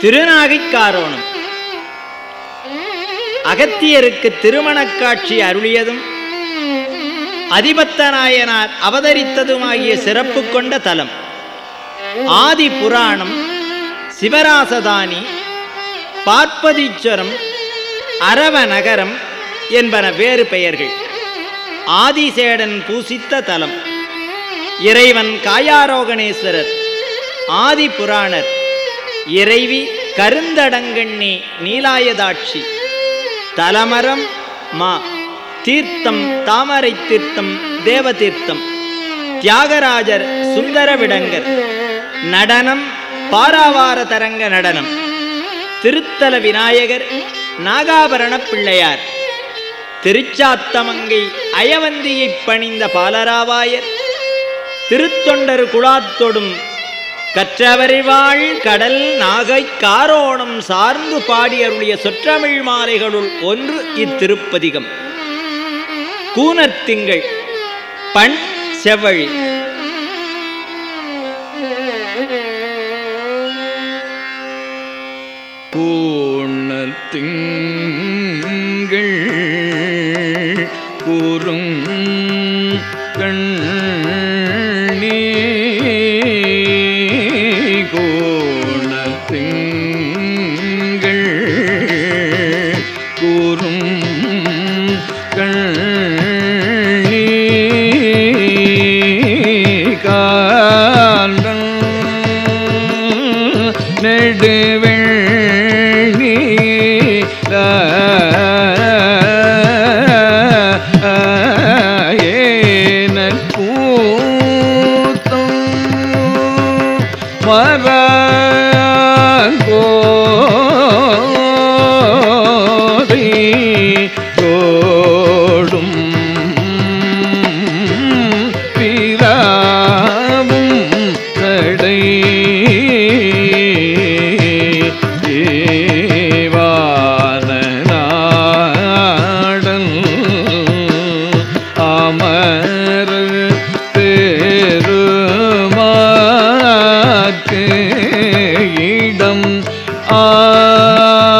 திருநாகைக்காரோணம் அகத்தியருக்கு திருமணக் காட்சி அருளியதும் அதிபத்த நாயனார் அவதரித்ததுமாகிய சிறப்பு கொண்ட தலம். ஆதி புராணம் சிவராசதானி பார்ப்பதீஸ்வரம் அரவ நகரம் என்பன வேறு பெயர்கள். ஆதிசேடன் பூசித்த தலம். இறைவன் காயாரோகணேஸ்வரர் ஆதி புராணர் இறைவி கருந்தடங்கண்ணி நீலாயதாட்சி. தலமரம் மா. தீர்த்தம் தாமரை தீர்த்தம் தேவதீர்த்தம். தியாகராஜர் சுந்தர விடங்கர் நடனம் பாராவார தரங்க நடனம். திருத்தல விநாயகர் நாகாபரண பிள்ளையார். திருச்சாத்தமங்கை அயவந்தியைப் பணிந்த பாலராவாயர். திருத்தொண்டர் குழாத்தொடும் கற்றவரிவாள் கடல் நாகை காரோணம் சார்ந்து பாடி அருளிய சொற்றமிழ் மாலைகளுள் ஒன்று இத்திருப்பதிகம். கூனத்திங்கள் பண் செவழி பூணத்திங்கள் கூறும் கண் நெடுவெள்ளி ஏனல் கூத்தம்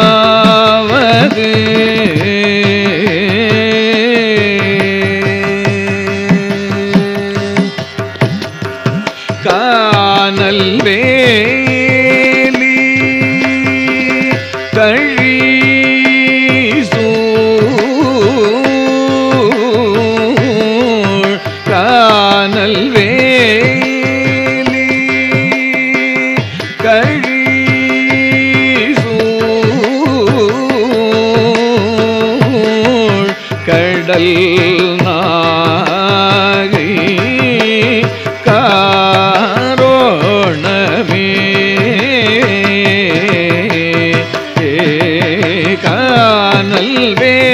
ஆவது கானல் வேலி கழி சூழ் கானல் கல் நாகி காரோணமே. கானல் வே